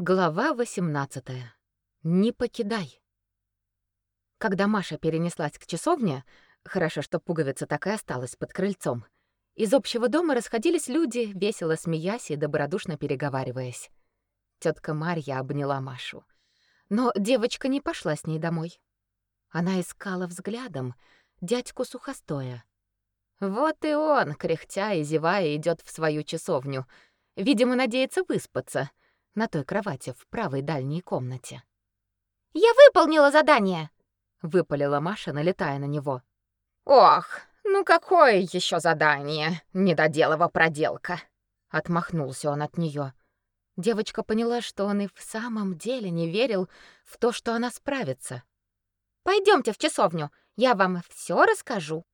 Глава 18. Не покидай. Когда Маша перенеслась к часовне, хорошо, что пуговица так и осталась под крыльцом. Из общего дома расходились люди, весело смеясь и добродушно переговариваясь. Тетка Марья обняла Машу. Но девочка не пошла с ней домой. Она искала взглядом дядьку Сухостоя. Вот и он, кряхтя и зевая, идет в свою часовню. Видимо, надеется выспаться — на той кровати в правой дальней комнате. «Я выполнила задание!» — выпалила Маша, налетая на него. «Ох, ну какое еще задание, недоделова проделка!» — отмахнулся он от нее. Девочка поняла, что он и в самом деле не верил в то, что она справится. Пойдемте в часовню, я вам все расскажу.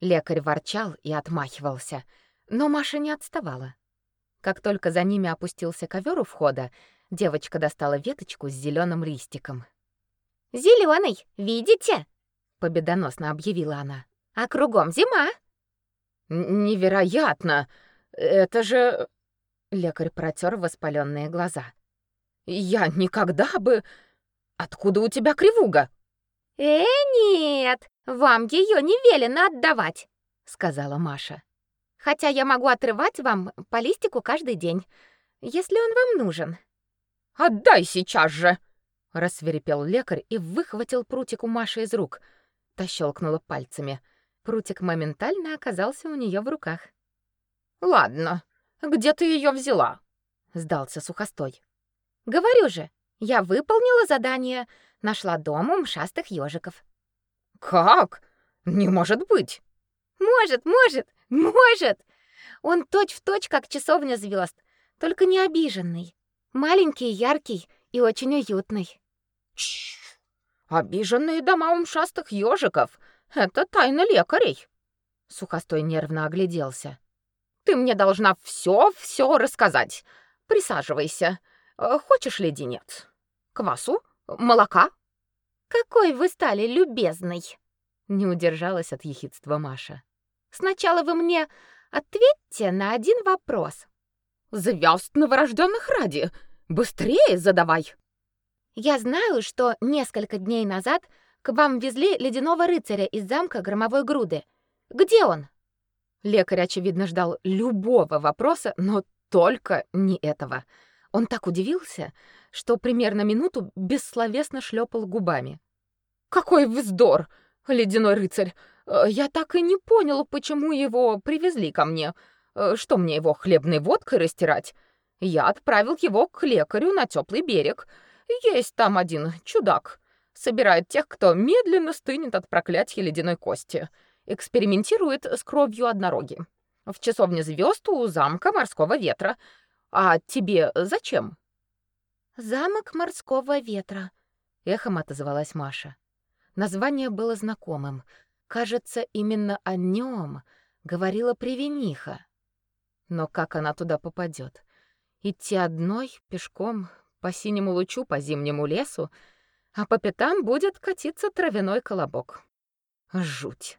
Лекарь ворчал и отмахивался, но Маша не отставала. Как только за ними опустился ковер у входа, девочка достала веточку с зеленым листиком. Зеленый, видите?» — победоносно объявила она. «А кругом зима». «Невероятно! Это же...» Лекарь протер воспаленные глаза. «Я никогда бы... Откуда у тебя кривуга?» «Э, нет, вам ее не велено отдавать», — сказала Маша. Хотя я могу отрывать вам по листику каждый день, если он вам нужен. Отдай сейчас же, рассверепел лекарь и выхватил прутик у Маши из рук. Та щелкнула пальцами. Прутик моментально оказался у нее в руках. Ладно, где ты ее взяла? сдался сухостой. Говорю же, я выполнила задание, нашла дом у мшастых ежиков. Как? Не может быть. Может, может. Может. Он точь-в-точь, как часовня звезд, только не обиженный. Маленький, яркий и очень уютный. Чш. Обиженные дома умшастых ежиков — это тайна лекарей. Сухостой нервно огляделся. Ты мне должна все-все рассказать. Присаживайся. Э, хочешь леденец? Квасу? Молока? Какой вы стали любезный. Не удержалась от ехидства Маша. Сначала вы мне ответьте на один вопрос. Звезд новорожденных ради. Быстрее задавай. Я знаю, что несколько дней назад к вам везли ледяного рыцаря из замка Громовой Груды. Где он? Лекарь очевидно ждал любого вопроса, но только не этого. Он так удивился, что примерно минуту бессловесно шлепал губами. Какой вздор, ледяной рыцарь! Э, я так и не понял, почему его привезли ко мне. Э, что мне его хлебной водкой растирать? Я отправил его к лекарю на теплый берег. Есть там один чудак. Собирает тех, кто медленно стынет от проклятия ледяной кости. Экспериментирует с кровью однороги. В часовне звезд у замка морского ветра. А тебе зачем? Замок морского ветра, эхом отозвалась Маша. Название было знакомым. Кажется, именно о нем говорила Привениха. Но как она туда попадет? Идти одной, пешком, по синему лучу, по зимнему лесу, а по пятам будет катиться травяной колобок. Жуть.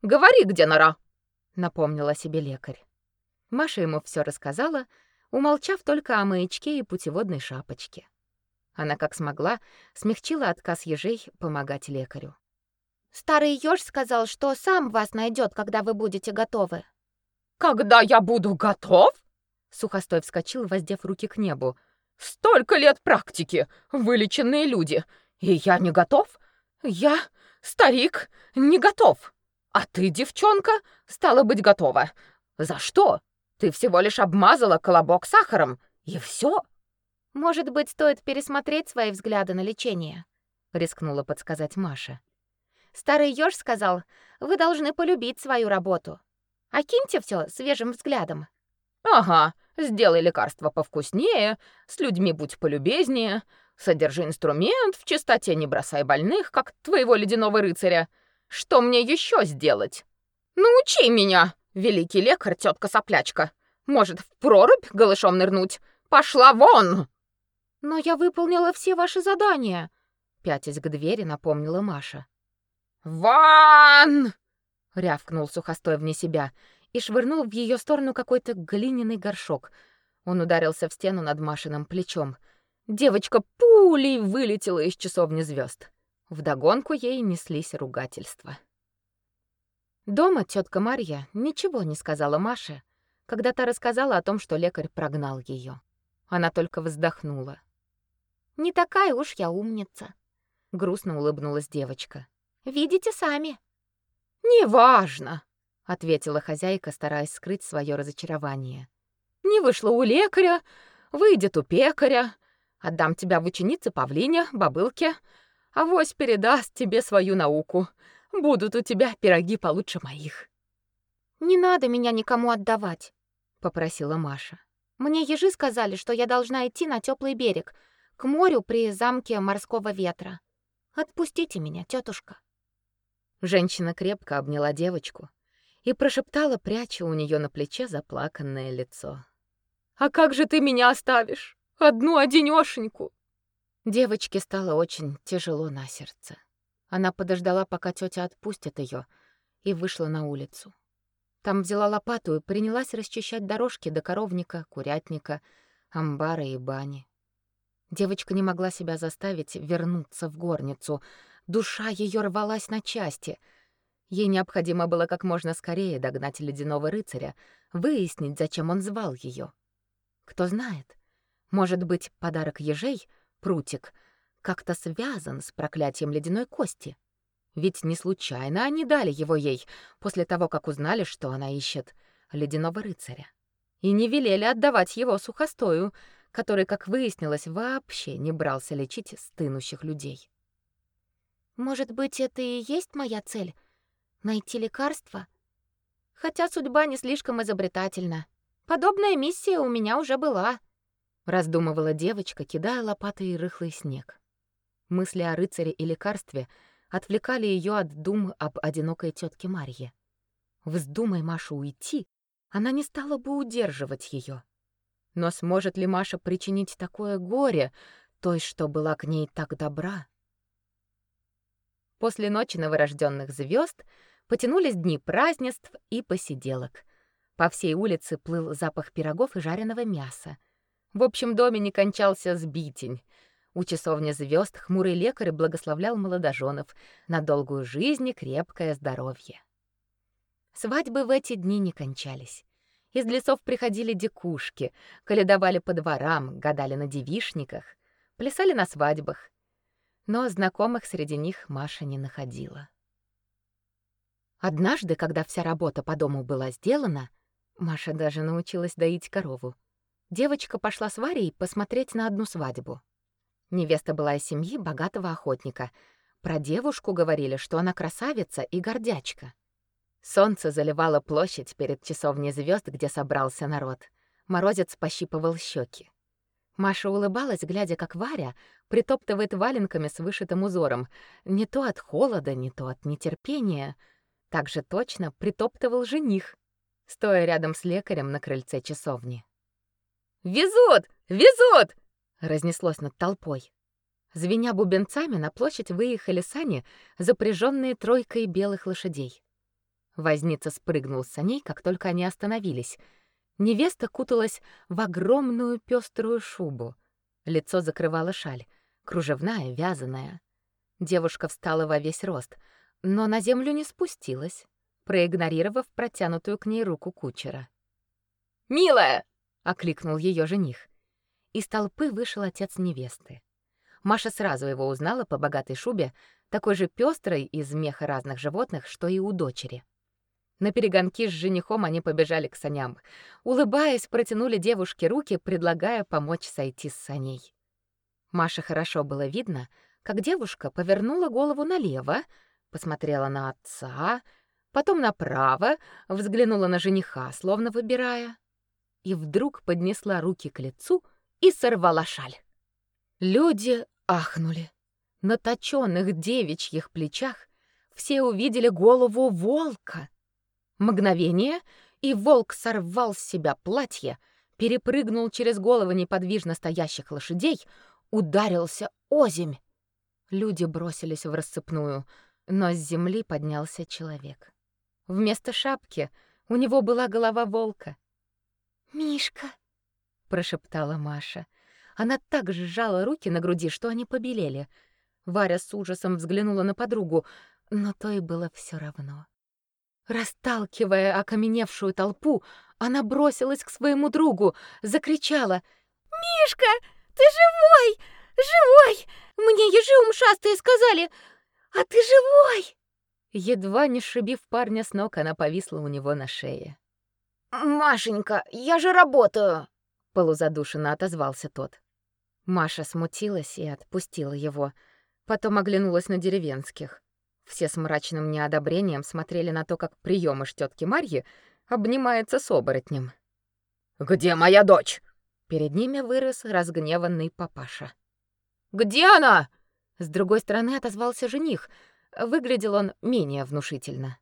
«Говори, где нора!» — напомнила себе лекарь. Маша ему все рассказала, умолчав только о маячке и путеводной шапочке. Она как смогла смягчила отказ ежей помогать лекарю. Старый ёж сказал, что сам вас найдет, когда вы будете готовы. Когда я буду готов? Сухостой вскочил, воздев руки к небу. Столько лет практики, вылеченные люди, и я не готов? Я, старик, не готов. А ты, девчонка, стала быть готова. За что? Ты всего лишь обмазала колобок сахаром, и все. Может быть, стоит пересмотреть свои взгляды на лечение, рискнула подсказать Маша. Старый ёж сказал, вы должны полюбить свою работу. Окиньте все свежим взглядом. Ага, сделай лекарство повкуснее, с людьми будь полюбезнее, содержи инструмент в чистоте, не бросай больных, как твоего ледяного рыцаря. Что мне еще сделать? Научи меня, великий лекарь, тетка соплячка. Может, в прорубь голышом нырнуть? Пошла вон! Но я выполнила все ваши задания, пятясь к двери, напомнила Маша. «Ван!» — рявкнул сухостой вне себя и швырнул в ее сторону какой-то глиняный горшок. Он ударился в стену над Машиным плечом. Девочка пулей вылетела из часовни звезд. Вдогонку ей неслись ругательства. Дома тетка Марья ничего не сказала Маше, когда та рассказала о том, что лекарь прогнал ее. Она только вздохнула. «Не такая уж я умница», — грустно улыбнулась девочка. «Видите сами». «Неважно», — ответила хозяйка, стараясь скрыть свое разочарование. «Не вышло у лекаря, выйдет у пекаря. Отдам тебя в ученицы Павлине, бабылке, а вось передаст тебе свою науку. Будут у тебя пироги получше моих». «Не надо меня никому отдавать», — попросила Маша. «Мне ежи сказали, что я должна идти на теплый берег, к морю при замке морского ветра. Отпустите меня, тетушка. Женщина крепко обняла девочку и прошептала, пряча у нее на плече заплаканное лицо. «А как же ты меня оставишь? Одну одинёшеньку?» Девочке стало очень тяжело на сердце. Она подождала, пока тетя отпустит ее, и вышла на улицу. Там взяла лопату и принялась расчищать дорожки до коровника, курятника, амбара и бани. Девочка не могла себя заставить вернуться в горницу. Душа ее рвалась на части. Ей необходимо было как можно скорее догнать ледяного рыцаря, выяснить, зачем он звал ее. Кто знает, может быть, подарок ежей, прутик, как-то связан с проклятием ледяной кости. Ведь не случайно они дали его ей после того, как узнали, что она ищет ледяного рыцаря. И не велели отдавать его сухостою, который, как выяснилось, вообще не брался лечить стынущих людей. Может быть, это и есть моя цель найти лекарство? Хотя судьба не слишком изобретательна. Подобная миссия у меня уже была, раздумывала девочка, кидая лопатой рыхлый снег. Мысли о рыцаре и лекарстве отвлекали ее от дум об одинокой тетке Марье. Вздумай Машу уйти, она не стала бы удерживать ее. Но сможет ли Маша причинить такое горе той, что была к ней так добра? После ночи новорожденных звезд потянулись дни празднеств и посиделок. По всей улице плыл запах пирогов и жареного мяса. В общем доме не кончался сбитень. У часовни звезд хмурый лекарь благословлял молодоженов на долгую жизнь и крепкое здоровье. Свадьбы в эти дни не кончались. Из лесов приходили дикушки, коледовали по дворам, гадали на девишниках, плясали на свадьбах. Но знакомых среди них Маша не находила. Однажды, когда вся работа по дому была сделана, Маша даже научилась доить корову. Девочка пошла с Варей посмотреть на одну свадьбу. Невеста была из семьи богатого охотника. Про девушку говорили, что она красавица и гордячка. Солнце заливало площадь перед часовней звезд, где собрался народ. Морозец пощипывал щеки. Маша улыбалась, глядя, как Варя притоптывает валенками с вышитым узором, не то от холода, не то от нетерпения. Так же точно притоптывал жених, стоя рядом с лекарем на крыльце часовни. «Везут! Везут!» — разнеслось над толпой. Звеня бубенцами, на площадь выехали сани, запряженные тройкой белых лошадей. Возница спрыгнул с саней, как только они остановились. Невеста куталась в огромную пеструю шубу. Лицо закрывала шаль, кружевная, вязаная. Девушка встала во весь рост, но на землю не спустилась, проигнорировав протянутую к ней руку кучера. «Милая!» — окликнул ее жених. Из толпы вышел отец невесты. Маша сразу его узнала по богатой шубе, такой же пестрой из меха разных животных, что и у дочери. На перегонки с женихом они побежали к саням. Улыбаясь, протянули девушке руки, предлагая помочь сойти с саней. Маше хорошо было видно, как девушка повернула голову налево, посмотрела на отца, потом направо, взглянула на жениха, словно выбирая, и вдруг поднесла руки к лицу и сорвала шаль. Люди ахнули. На точёных девичьих плечах все увидели голову волка. Мгновение, и волк сорвал с себя платье, перепрыгнул через головы неподвижно стоящих лошадей, ударился озимь. Люди бросились в рассыпную, но с земли поднялся человек. Вместо шапки у него была голова волка. «Мишка!» — прошептала Маша. Она так сжала руки на груди, что они побелели. Варя с ужасом взглянула на подругу, но то и было все равно. Расталкивая окаменевшую толпу, она бросилась к своему другу, закричала: "Мишка, ты живой! Живой! Мне ежи умшастые сказали, а ты живой!" Едва не сшибив парня с ног, она повисла у него на шее. "Машенька, я же работаю", полузадушенно отозвался тот. Маша смутилась и отпустила его, потом оглянулась на деревенских. Все с мрачным неодобрением смотрели на то, как приёмыш тётки Марьи обнимается с оборотнем. «Где моя дочь?» Перед ними вырос разгневанный папаша. «Где она?» С другой стороны отозвался жених. Выглядел он менее внушительно.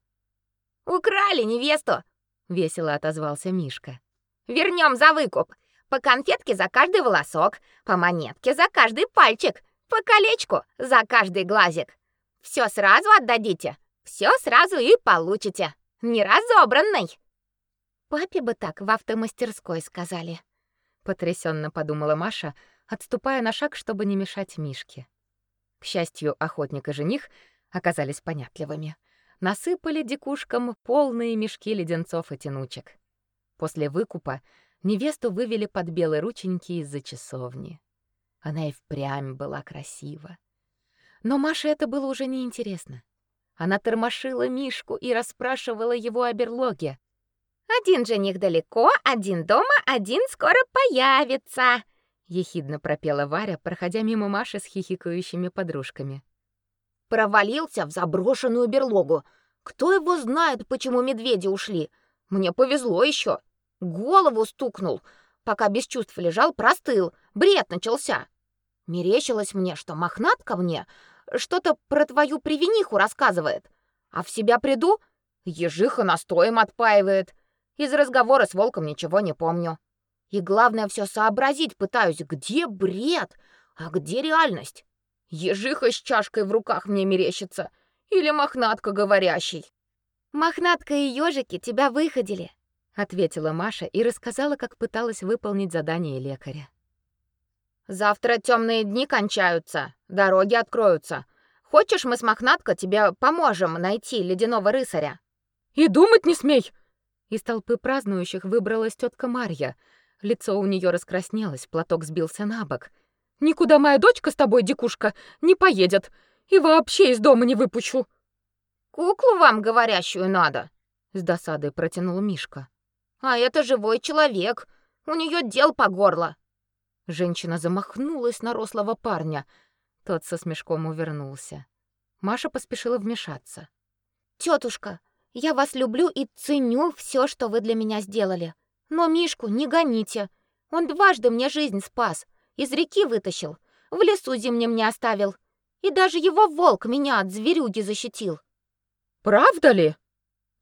«Украли невесту!» — весело отозвался Мишка. Вернем за выкуп. По конфетке за каждый волосок, по монетке за каждый пальчик, по колечку за каждый глазик. Все сразу отдадите, все сразу и получите. Неразобранный. Папе бы так в автомастерской сказали. Потрясенно подумала Маша, отступая на шаг, чтобы не мешать Мишке. К счастью, охотник и жених оказались понятливыми. Насыпали дикушкам полные мешки леденцов и тянучек. После выкупа невесту вывели под белые рученьки из-за часовни. Она и впрямь была красива. Но Маше это было уже неинтересно. Она тормошила Мишку и расспрашивала его о берлоге. «Один жених далеко, один дома, один скоро появится», — ехидно пропела Варя, проходя мимо Маши с хихикающими подружками. «Провалился в заброшенную берлогу. Кто его знает, почему медведи ушли? Мне повезло еще. Голову стукнул. Пока без чувств лежал, простыл. Бред начался. Мерещилось мне, что мохнатка мне что-то про твою привиниху рассказывает. А в себя приду, ежиха настоем отпаивает. Из разговора с волком ничего не помню. И главное все сообразить пытаюсь, где бред, а где реальность. Ежиха с чашкой в руках мне мерещится или мохнатка говорящий. Мохнатка и ежики тебя выходили, ответила Маша и рассказала, как пыталась выполнить задание лекаря. Завтра темные дни кончаются, дороги откроются. Хочешь, мы с Мохнатко тебе поможем найти ледяного рыцаря? И думать не смей. Из толпы празднующих выбралась тетка Марья. Лицо у нее раскраснелось, платок сбился на бок. Никуда моя дочка с тобой, дикушка, не поедет. И вообще из дома не выпущу. Куклу вам говорящую надо, с досадой протянул Мишка. А это живой человек. У нее дел по горло. Женщина замахнулась на рослого парня. Тот со смешком увернулся. Маша поспешила вмешаться. Тетушка, я вас люблю и ценю все, что вы для меня сделали. Но Мишку не гоните. Он дважды мне жизнь спас, из реки вытащил, в лесу зимнем не оставил, и даже его волк меня от зверюги защитил. Правда ли?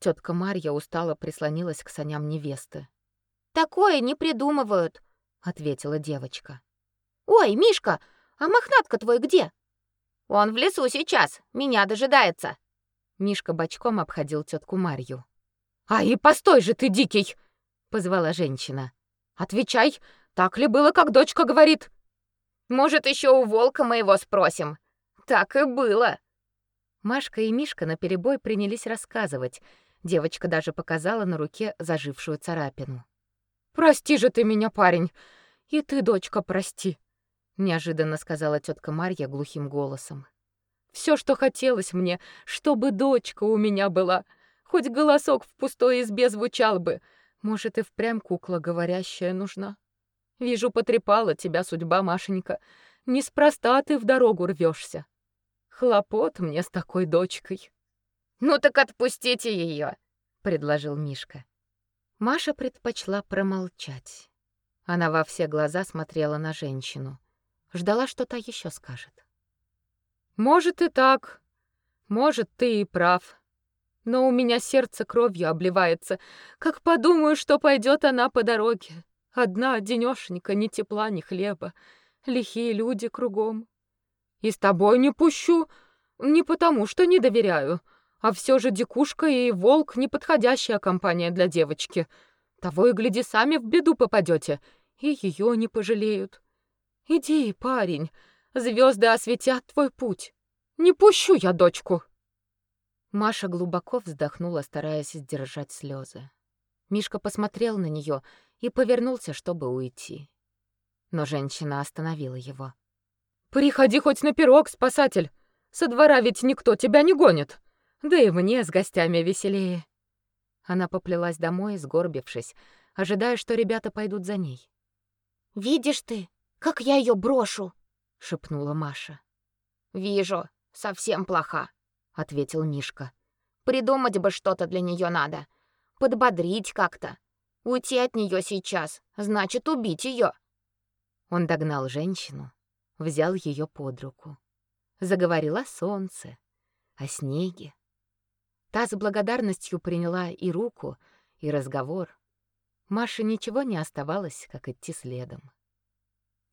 Тетка Марья устало прислонилась к саням невесты. Такое не придумывают ответила девочка. Ой, Мишка, а мохнатка твой где? Он в лесу сейчас, меня дожидается. Мишка бочком обходил тетку Марью. А и постой же ты, дикий, позвала женщина. Отвечай, так ли было, как дочка говорит? Может, еще у волка моего спросим. Так и было. Машка и Мишка наперебой принялись рассказывать. Девочка даже показала на руке зажившую царапину. Прости же ты меня, парень. И ты, дочка, прости, неожиданно сказала тетка Марья глухим голосом. Все, что хотелось мне, чтобы дочка у меня была, хоть голосок в пустой избе звучал бы. Может, и впрямь кукла говорящая нужна. Вижу, потрепала тебя судьба, Машенька. Неспроста ты в дорогу рвешься. Хлопот мне с такой дочкой. Ну так отпустите ее, предложил Мишка. Маша предпочла промолчать. Она во все глаза смотрела на женщину, ждала, что та еще скажет. Может и так. Может, ты и прав. Но у меня сердце кровью обливается, как подумаю, что пойдет она по дороге. Одна денёшенька, ни тепла, ни хлеба, лихие люди кругом. И с тобой не пущу, не потому, что не доверяю, а все же дикушка и волк — неподходящая компания для девочки. Того и гляди, сами в беду попадете. и ее не пожалеют. Иди, парень, звезды осветят твой путь. Не пущу я дочку. Маша глубоко вздохнула, стараясь сдержать слезы. Мишка посмотрел на нее и повернулся, чтобы уйти. Но женщина остановила его. «Приходи хоть на пирог, спасатель! Со двора ведь никто тебя не гонит! Да и мне с гостями веселее!» Она поплелась домой, сгорбившись, ожидая, что ребята пойдут за ней. «Видишь ты, как я ее брошу!» — шепнула Маша. «Вижу, совсем плоха», — ответил Мишка. «Придумать бы что-то для нее надо. Подбодрить как-то. Уйти от нее сейчас, значит убить ее. Он догнал женщину, взял ее под руку. Заговорил о солнце, о снеге. Та с благодарностью приняла и руку, и разговор. Маше ничего не оставалось, как идти следом.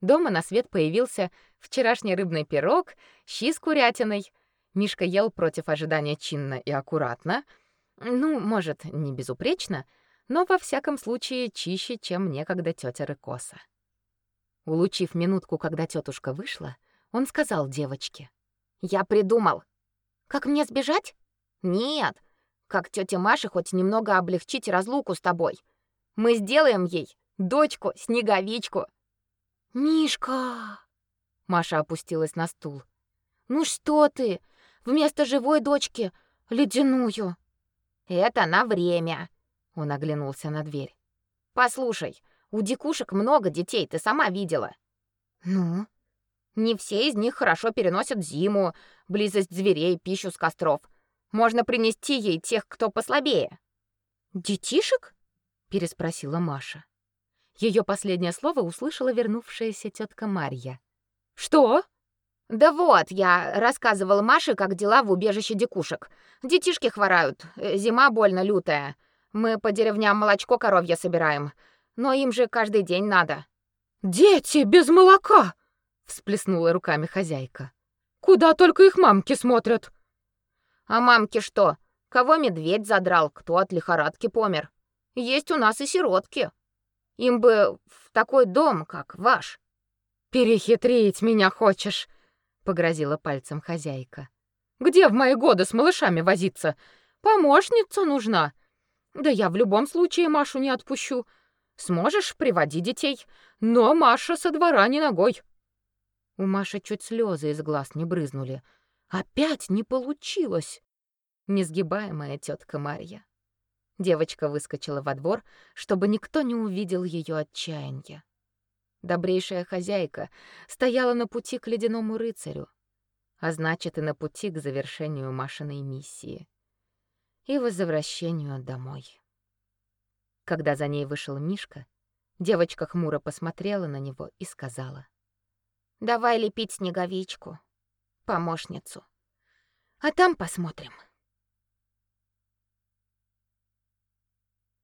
Дома на свет появился вчерашний рыбный пирог, щи с курятиной. Мишка ел против ожидания чинно и аккуратно. Ну, может, не безупречно, но во всяком случае чище, чем некогда тетя Рыкоса. Улучив минутку, когда тетушка вышла, он сказал девочке: "Я придумал. Как мне сбежать? Нет, как тёте Маше хоть немного облегчить разлуку с тобой. Мы сделаем ей дочку Снеговичку. Мишка! Маша опустилась на стул. Ну что ты? Вместо живой дочки ледяную. Это на время. Он оглянулся на дверь. Послушай, у дикушек много детей, ты сама видела. Ну, не все из них хорошо переносят зиму, близость зверей, пищу с костров. Можно принести ей тех, кто послабее. Детишек? переспросила Маша. Ее последнее слово услышала вернувшаяся тетка Марья. Что? Да вот, я рассказывала Маше, как дела в убежище дикушек. Детишки хворают, э, зима больно лютая. Мы по деревням молочко коровье собираем, но им же каждый день надо. Дети без молока, всплеснула руками хозяйка. Куда только их мамки смотрят. А мамки что? Кого медведь задрал, кто от лихорадки помер? Есть у нас и сиротки. Им бы в такой дом, как ваш. Перехитрить меня хочешь, погрозила пальцем хозяйка. Где в мои годы с малышами возиться? Помощница нужна. Да я в любом случае Машу не отпущу. Сможешь приводи детей, но Маша со двора не ногой. У Маши чуть слезы из глаз не брызнули. Опять не получилось. Несгибаемая тетка Марья. Девочка выскочила во двор, чтобы никто не увидел ее отчаяния. Добрейшая хозяйка стояла на пути к ледяному рыцарю, а значит и на пути к завершению Машиной миссии и возвращению домой. Когда за ней вышел Мишка, девочка хмуро посмотрела на него и сказала: "Давай лепить снеговичку" помощницу. А там посмотрим.